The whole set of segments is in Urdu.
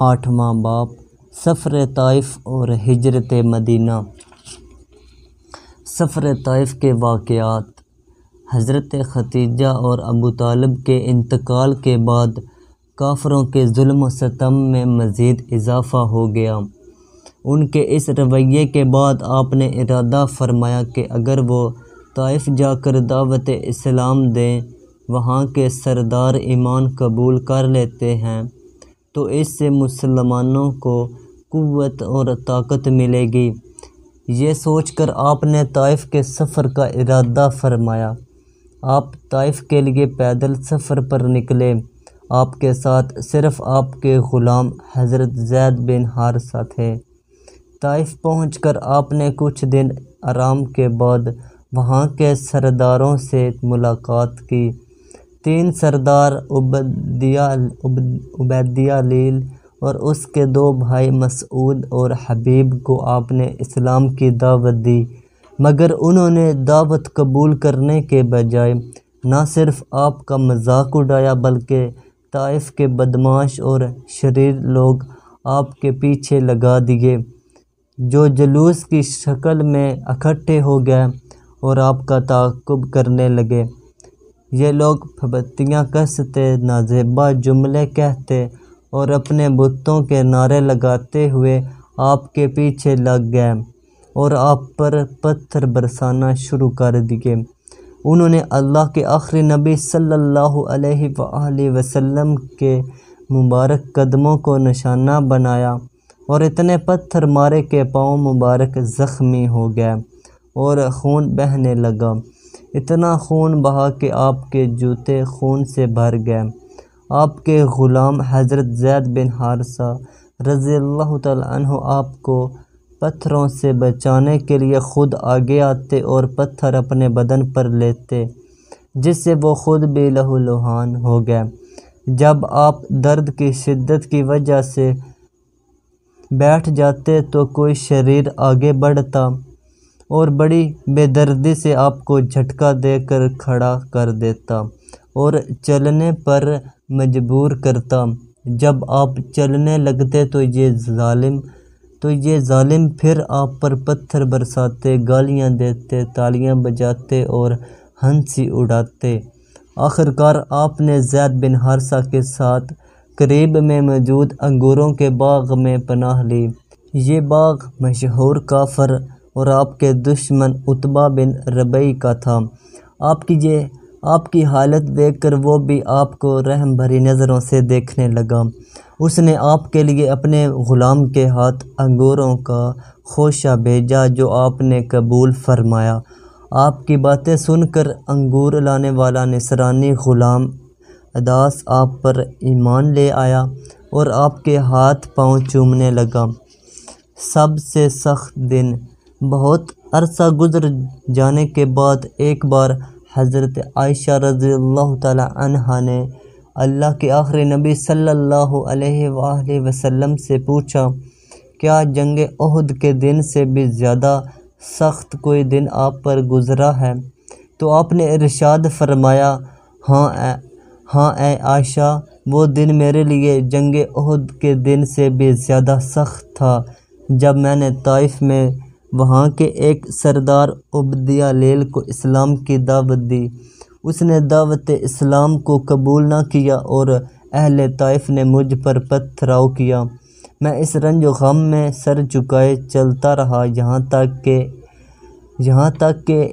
آٹھواں باپ، سفر طائف اور ہجرت مدینہ۔ سفر طائف کے واقعات حضرت ختیجہ اور ابو طالب کے انتقال کے بعد کافروں کے ظلم و ستم میں مزید اضافہ ہو گیا۔ ان کے اس رویے کے بعد آپ نے ارادہ فرمایا کہ اگر وہ طائف جا کر دعوت اسلام دیں، وہاں کے سردار ایمان قبول کر لیتے ہیں۔ تو اس سے مسلمانوں کو قوت اور طاقت ملے گی۔ یہ سوچ کر آپ نے طائف کے سفر کا ارادہ فرمایا۔ آپ طائف کے لیے پیدل سفر پر نکلے۔ آپ کے ساتھ صرف آپ کے غلام حضرت زید بن حارثہ تھے۔ طائف پہنچ کر آپ نے کچھ دن آرام کے بعد وہاں کے سرداروں سے ملاقات کی۔ تین سردار عبیدیہ عبیدیہ لیل اور اس کے دو بھائی مسعود اور حبیب کو آپ نے اسلام کی دعوت دی، مگر انہوں نے دعوت قبول کرنے کے بجائے نہ صرف آپ کا مذاق اڑایا بلکہ طائف کے بدماش اور شریر لوگ آپ کے پیچھے لگا دیے، جو جلوس کی شکل میں اکٹھے ہو گئے اور آپ کا تعقب کرنے لگے۔ یہ لوگ پھبتیاں کستے، نازیبہ جملے کہتے اور اپنے بتوں کے نعرے لگاتے ہوئے آپ کے پیچھے لگ گئے اور آپ پر پتھر برسانا شروع کر دیے۔ انہوں نے اللہ کے آخری نبی صلی اللہ علیہ وآلہ وسلم کے مبارک قدموں کو نشانہ بنایا اور اتنے پتھر مارے کہ پاؤں مبارک زخمی ہو گئے اور خون بہنے لگا۔ اتنا خون بہا کہ آپ کے جوتے خون سے بھر گئے۔ آپ کے غلام حضرت زید بن حارثہ رضی اللہ تعالیٰ عنہ آپ کو پتھروں سے بچانے کے لیے خود آگے آتے اور پتھر اپنے بدن پر لیتے، جس سے وہ خود بھی لہو لہان ہو گئے۔ جب آپ درد کی شدت کی وجہ سے بیٹھ جاتے تو کوئی شریر آگے بڑھتا۔ اور بڑی بے دردی سے آپ کو جھٹکا دے کر کھڑا کر دیتا اور چلنے پر مجبور کرتا۔ جب آپ چلنے لگتے تو یہ ظالم، تو یہ ظالم پھر آپ پر پتھر برساتے، گالیاں دیتے، تالیاں بجاتے اور ہنسی اڑاتے۔ آخرکار آپ نے زید بن حارثہ کے ساتھ قریب میں موجود انگوروں کے باغ میں پناہ لی۔ یہ باغ مشہور کافر اور آپ کے دشمن اتبا بن ربی کا تھا۔ آپ کی یہ، آپ کی حالت دیکھ کر وہ بھی آپ کو رحم بھری نظروں سے دیکھنے لگا۔ اس نے آپ کے لیے اپنے غلام کے ہاتھ انگوروں کا خوشہ بھیجا جو آپ نے قبول فرمایا۔ آپ کی باتیں سن کر انگور لانے والا نصرانی غلام اداس آپ پر ایمان لے آیا اور آپ کے ہاتھ پاؤں چومنے لگا۔ سب سے سخت دن بہت عرصہ گزر جانے کے بعد ایک بار حضرت عائشہ رضی اللہ تعالی عنہ نے اللہ کے آخری نبی صلی اللہ علیہ وآلہ وسلم سے پوچھا، کیا جنگ عہد کے دن سے بھی زیادہ سخت کوئی دن آپ پر گزرا ہے؟ تو آپ نے ارشاد فرمایا ہاں اے ہاں اے عائشہ، وہ دن میرے لیے جنگ عہد کے دن سے بھی زیادہ سخت تھا۔ جب میں نے طائف میں وہاں کے ایک سردار عبدیہ لیل کو اسلام کی دعوت دی۔ اس نے دعوت اسلام کو قبول نہ کیا اور اہل طائف نے مجھ پر پتھراؤ کیا۔ میں اس رنج و غم میں سر چکائے چلتا رہا، یہاں تک کہ، یہاں تک کہ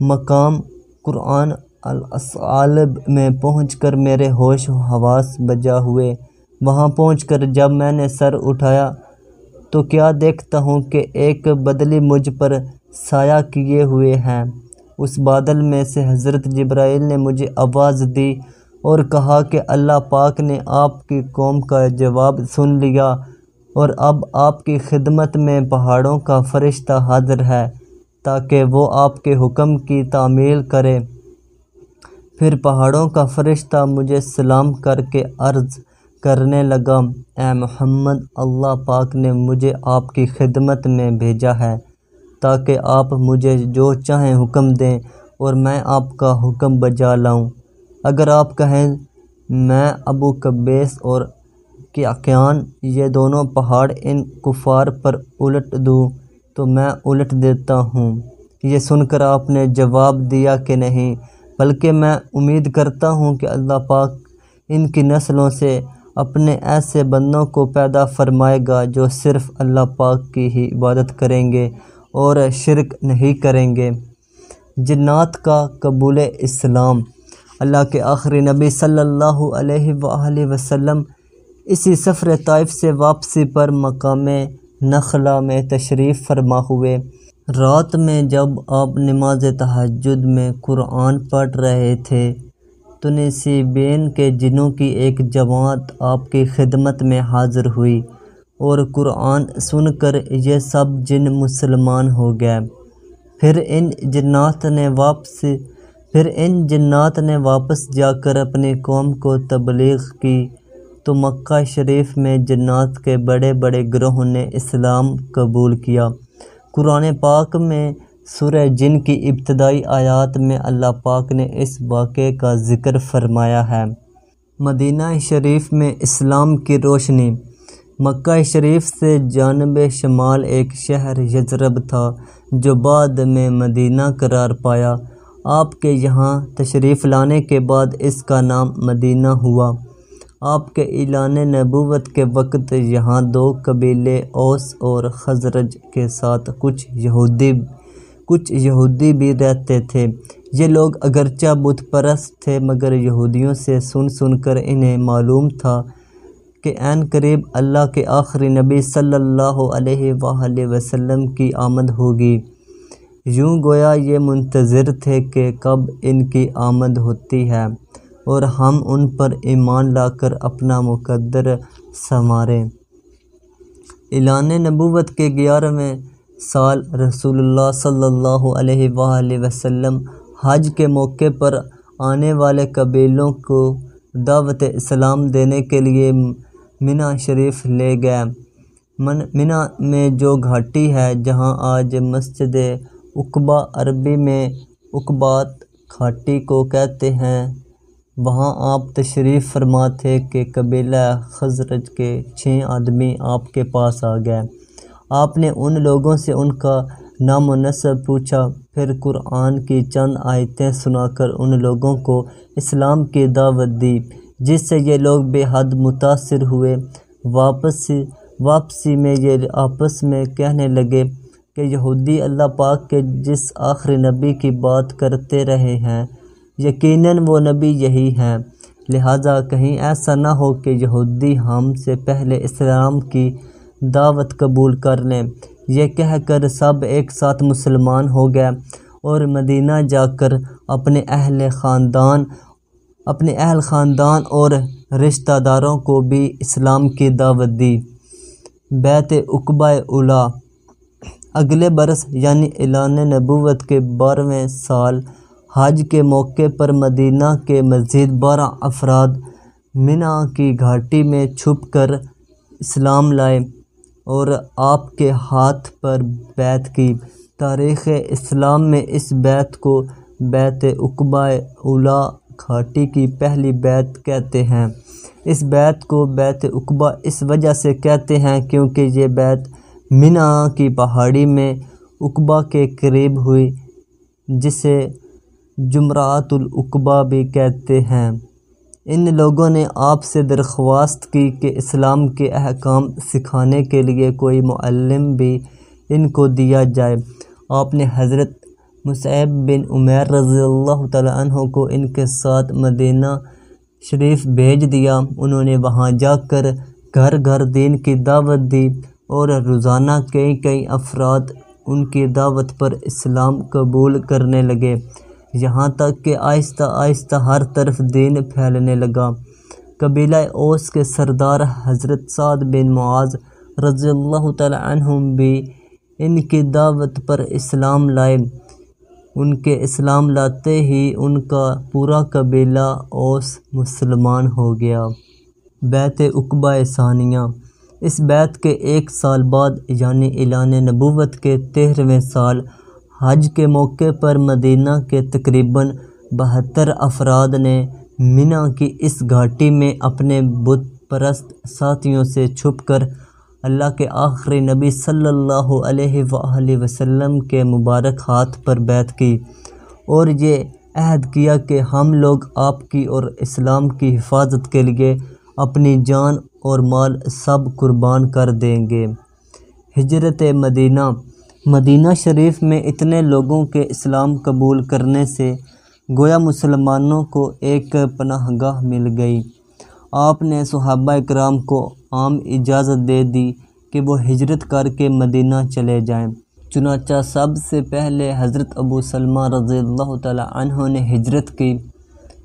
مقام قرآن الاصالب میں پہنچ کر میرے ہوش و حواس بجا ہوئے۔ وہاں پہنچ کر جب میں نے سر اٹھایا تو کیا دیکھتا ہوں کہ ایک بدلی مجھ پر سایہ کیے ہوئے ہیں۔ اس بادل میں سے حضرت جبرائیل نے مجھے آواز دی اور کہا کہ اللہ پاک نے آپ کی قوم کا جواب سن لیا اور اب آپ کی خدمت میں پہاڑوں کا فرشتہ حاضر ہے تاکہ وہ آپ کے حکم کی تعمیل کرے۔ پھر پہاڑوں کا فرشتہ مجھے سلام کر کے عرض کرنے لگا، اے محمد، اللہ پاک نے مجھے آپ کی خدمت میں بھیجا ہے تاکہ آپ مجھے جو چاہیں حکم دیں اور میں آپ کا حکم بجا لاؤں۔ اگر آپ کہیں، میں ابو کبیس اور کہ اقیان یہ دونوں پہاڑ ان کفار پر الٹ دوں، تو میں الٹ دیتا ہوں یہ سن کر آپ نے جواب دیا کہ نہیں، بلکہ میں امید کرتا ہوں کہ اللہ پاک ان کی نسلوں سے اپنے ایسے بندوں کو پیدا فرمائے گا جو صرف اللہ پاک کی ہی عبادت کریں گے اور شرک نہیں کریں گے۔ جنات کا قبول اسلام۔ اللہ کے آخری نبی صلی اللہ علیہ وآلہ وسلم اسی سفر طائف سے واپسی پر مقام نخلا میں تشریف فرما ہوئے۔ رات میں جب آپ نماز تہجد میں قرآن پڑھ رہے تھے تو نصیبین کے جنوں کی ایک جماعت آپ کی خدمت میں حاضر ہوئی اور قرآن سن کر یہ سب جن مسلمان ہو گئے۔ پھر ان جنات نے واپس، پھر ان جنات نے واپس جا کر اپنی قوم کو تبلیغ کی۔ تو مکہ شریف میں جنات کے بڑے بڑے گروہ نے اسلام قبول کیا۔ قرآن پاک میں سورہ جن کی ابتدائی آیات میں اللہ پاک نے اس واقعے کا ذکر فرمایا ہے۔ مدینہ شریف میں اسلام کی روشنی۔ مکہ شریف سے جانب شمال ایک شہر یجرب تھا، جو بعد میں مدینہ قرار پایا۔ آپ کے یہاں تشریف لانے کے بعد اس کا نام مدینہ ہوا۔ آپ کے اعلان نبوت کے وقت یہاں دو قبیلے اوس اور خزرج کے ساتھ کچھ یہودی کچھ یہودی بھی رہتے تھے۔ یہ لوگ اگرچہ بت پرست تھے، مگر یہودیوں سے سن سن کر انہیں معلوم تھا کہ عین قریب اللہ کے آخری نبی صلی اللہ علیہ وآلہ وسلم کی آمد ہوگی۔ یوں گویا یہ منتظر تھے کہ کب ان کی آمد ہوتی ہے، اور ہم ان پر ایمان لا کر اپنا مقدر سنواریں۔ اعلان نبوت کے گیارہویں سال رسول اللہ صلی اللہ علیہ وآلہ وسلم حج کے موقع پر آنے والے قبیلوں کو دعوت اسلام دینے کے لیے منہ شریف لے گئے۔ من، منہ میں جو گھاٹی ہے، جہاں آج مسجد اقبا عربی میں اقبات گھاٹی کو کہتے ہیں، وہاں آپ تشریف فرما تھے کہ قبیلہ خزرج کے چھ آدمی آپ کے پاس آ گئے۔ آپ نے ان لوگوں سے ان کا نام و نصب پوچھا، پھر قرآن کی چند آیتیں سنا کر ان لوگوں کو اسلام کی دعوت دی، جس سے یہ لوگ بے حد متاثر ہوئے۔ واپس، واپسی میں یہ آپس میں کہنے لگے کہ یہودی اللہ پاک کے جس آخری نبی کی بات کرتے رہے ہیں، یقیناً وہ نبی یہی ہیں۔ لہٰذا کہیں ایسا نہ ہو کہ یہودی ہم سے پہلے اسلام کی دعوت قبول کر لیں یہ کہہ کر سب ایک ساتھ مسلمان ہو گئے اور مدینہ جا کر اپنے اہل خاندان، اپنے اہل خاندان اور رشتہ داروں کو بھی اسلام کی دعوت دی۔ بیت اقبا اولا اگلے برس یعنی اعلان نبوت کے بارہویں سال حج کے موقع پر مدینہ کے مزید بارہ افراد منع کی گھاٹی میں چھپ کر اسلام لائے۔ اور آپ کے ہاتھ پر بیت کی۔ تاریخ اسلام میں اس بیت کو بیت اقبا اولا گھاٹی کی پہلی بیت کہتے ہیں۔ اس بیت کو بیت اقبا اس وجہ سے کہتے ہیں کیونکہ یہ بیت منع کی پہاڑی میں اقبا کے قریب ہوئی، جسے جمرات العقبہ بھی کہتے ہیں۔ ان لوگوں نے آپ سے درخواست کی کہ اسلام کے احکام سکھانے کے لیے کوئی معلم بھی ان کو دیا جائے۔ آپ نے حضرت مصعب بن عمیر رضی اللہ تعالیٰ عنہ کو ان کے ساتھ مدینہ شریف بھیج دیا۔ انہوں نے وہاں جا کر گھر گھر دین کی دعوت دی اور روزانہ کئی کئی افراد ان کی دعوت پر اسلام قبول کرنے لگے۔ یہاں تک کہ آہستہ آہستہ ہر طرف دین پھیلنے لگا۔ قبیلہ اوس کے سردار حضرت سعد بن معاذ رضی اللہ تعالی عنہم بھی ان کی دعوت پر اسلام لائے۔ ان کے اسلام لاتے ہی ان کا پورا قبیلہ اوس مسلمان ہو گیا۔ بیت اقبا ثانیہ۔ اس بیت کے ایک سال بعد یعنی اعلان نبوت کے تیرہویں سال حج کے موقع پر مدینہ کے تقریباً بہتر افراد نے منع کی اس گھاٹی میں اپنے بت پرست ساتھیوں سے چھپ کر اللہ کے آخری نبی صلی اللہ علیہ وآلہ وسلم کے مبارک ہاتھ پر بیعت کی اور یہ عہد کیا کہ ہم لوگ آپ کی اور اسلام کی حفاظت کے لیے اپنی جان اور مال سب قربان کر دیں گے۔ ہجرت مدینہ مدینہ شریف میں اتنے لوگوں کے اسلام قبول کرنے سے گویا مسلمانوں کو ایک پناہ گاہ مل گئی۔ آپ نے صحابہ اکرام کو عام اجازت دے دی کہ وہ ہجرت کر کے مدینہ چلے جائیں۔ چنانچہ سب سے پہلے حضرت ابو سلمہ رضی اللہ تعالی عنہ نے ہجرت کی۔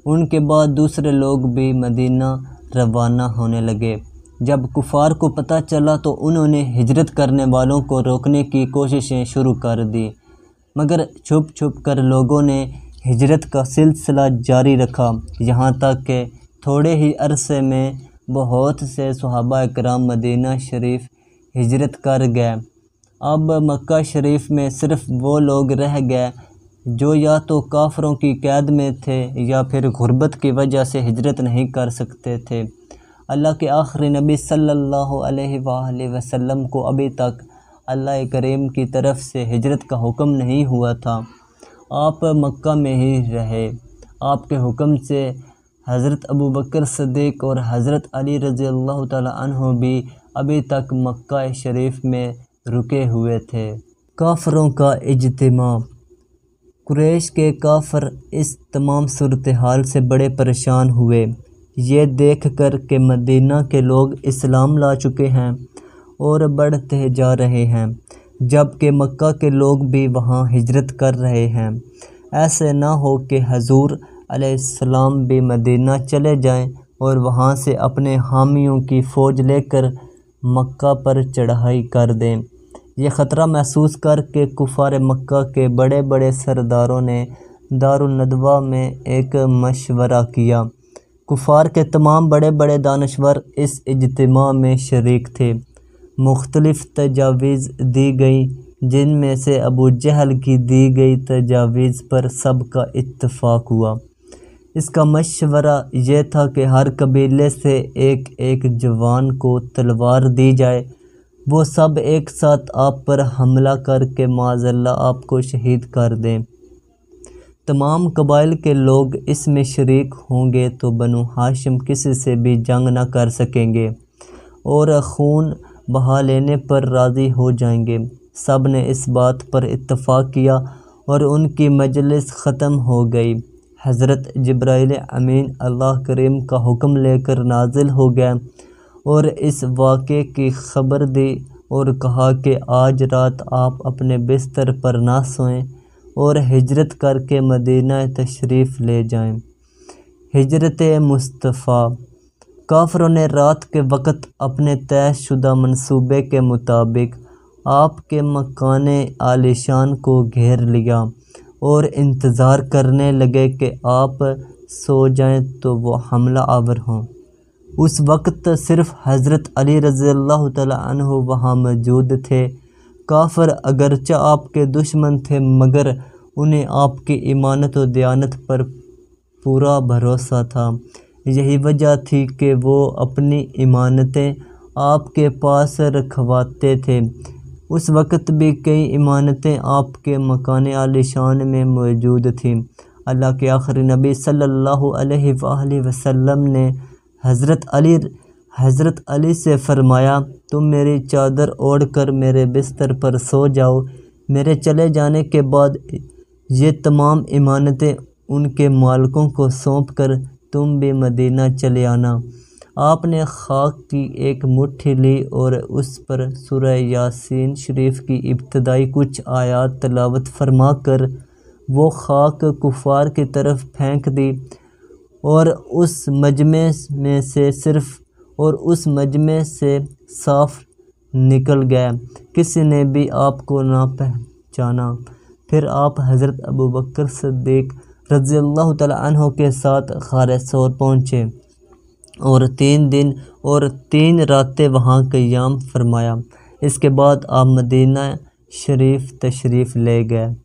ان کے بعد دوسرے لوگ بھی مدینہ روانہ ہونے لگے۔ جب کفار کو پتہ چلا تو انہوں نے ہجرت کرنے والوں کو روکنے کی کوششیں شروع کر دی مگر چھپ چھپ کر لوگوں نے ہجرت کا سلسلہ جاری رکھا، یہاں تک کہ تھوڑے ہی عرصے میں بہت سے صحابہ اکرام مدینہ شریف ہجرت کر گئے۔ اب مکہ شریف میں صرف وہ لوگ رہ گئے جو یا تو کافروں کی قید میں تھے یا پھر غربت کی وجہ سے ہجرت نہیں کر سکتے تھے۔ اللہ کے آخری نبی صلی اللہ علیہ وآلہ وسلم کو ابھی تک اللہ کریم کی طرف سے ہجرت کا حکم نہیں ہوا تھا۔ آپ مکہ میں ہی رہے۔ آپ کے حکم سے حضرت ابو بکر صدیق اور حضرت علی رضی اللہ تعالی عنہ بھی ابھی تک مکہ شریف میں رکے ہوئے تھے۔ کافروں کا اجتماع۔ قریش کے کافر اس تمام صورتحال سے بڑے پریشان ہوئے۔ یہ دیکھ کر کہ مدینہ کے لوگ اسلام لا چکے ہیں اور بڑھتے جا رہے ہیں، جبکہ مکہ کے لوگ بھی وہاں ہجرت کر رہے ہیں۔ ایسے نہ ہو کہ حضور علیہ السلام بھی مدینہ چلے جائیں اور وہاں سے اپنے حامیوں کی فوج لے کر مکہ پر چڑھائی کر دیں۔ یہ خطرہ محسوس کر کے کفار مکہ کے بڑے بڑے سرداروں نے دارالندوہ میں ایک مشورہ کیا۔ کفار کے تمام بڑے بڑے دانشور اس اجتماع میں شریک تھے۔ مختلف تجاویز دی گئیں، جن میں سے ابو جہل کی دی گئی تجاویز پر سب کا اتفاق ہوا۔ اس کا مشورہ یہ تھا کہ ہر قبیلے سے ایک ایک جوان کو تلوار دی جائے۔ وہ سب ایک ساتھ آپ پر حملہ کر کے معاذ اللہ آپ کو شہید کر دیں۔ تمام قبائل کے لوگ اس میں شریک ہوں گے تو بنو ہاشم کسی سے بھی جنگ نہ کر سکیں گے اور خون بہا لینے پر راضی ہو جائیں گے۔ سب نے اس بات پر اتفاق کیا اور ان کی مجلس ختم ہو گئی۔ حضرت جبرائیل امین اللہ کریم کا حکم لے کر نازل ہو گیا اور اس واقعے کی خبر دی اور کہا کہ آج رات آپ اپنے بستر پر نہ سوئیں۔ اور ہجرت کر کے مدینہ تشریف لے جائیں۔ ہجرت مصطفیٰ، کافروں نے رات کے وقت اپنے طے شدہ منصوبے کے مطابق آپ کے مکان عالیشان کو گھیر لیا اور انتظار کرنے لگے کہ آپ سو جائیں تو وہ حملہ آور ہوں۔ اس وقت صرف حضرت علی رضی اللہ تعالی عنہ وہاں موجود تھے۔ کافر اگرچہ آپ کے دشمن تھے، مگر انہیں آپ کی ایمانت و دیانت پر پورا بھروسہ تھا۔ یہی وجہ تھی کہ وہ اپنی ایمانتیں آپ کے پاس رکھواتے تھے۔ اس وقت بھی کئی عمانتیں آپ کے مکان عالی شان میں موجود تھیں۔ اللہ کے آخری نبی صلی اللہ علیہ وآلہ وسلم نے حضرت علی حضرت علی سے فرمایا، تم میری چادر اوڑھ کر میرے بستر پر سو جاؤ۔ میرے چلے جانے کے بعد یہ تمام عمانتیں ان کے مالکوں کو سونپ کر تم بھی مدینہ چلے آنا۔ آپ نے خاک کی ایک مٹھی لی اور اس پر سورہ یاسین شریف کی ابتدائی کچھ آیات تلاوت فرما کر وہ خاک کفار کی طرف پھینک دی اور اس مجمع میں سے صرف اور اس مجمع سے صاف نکل گئے۔ کسی نے بھی آپ کو نہ پہچانا۔ پھر آپ حضرت ابو بکر صدیق رضی اللہ تعالی عنہ کے ساتھ خار سور پہنچے اور تین دن اور تین راتیں وہاں قیام فرمایا۔ اس کے بعد آپ مدینہ شریف تشریف لے گئے۔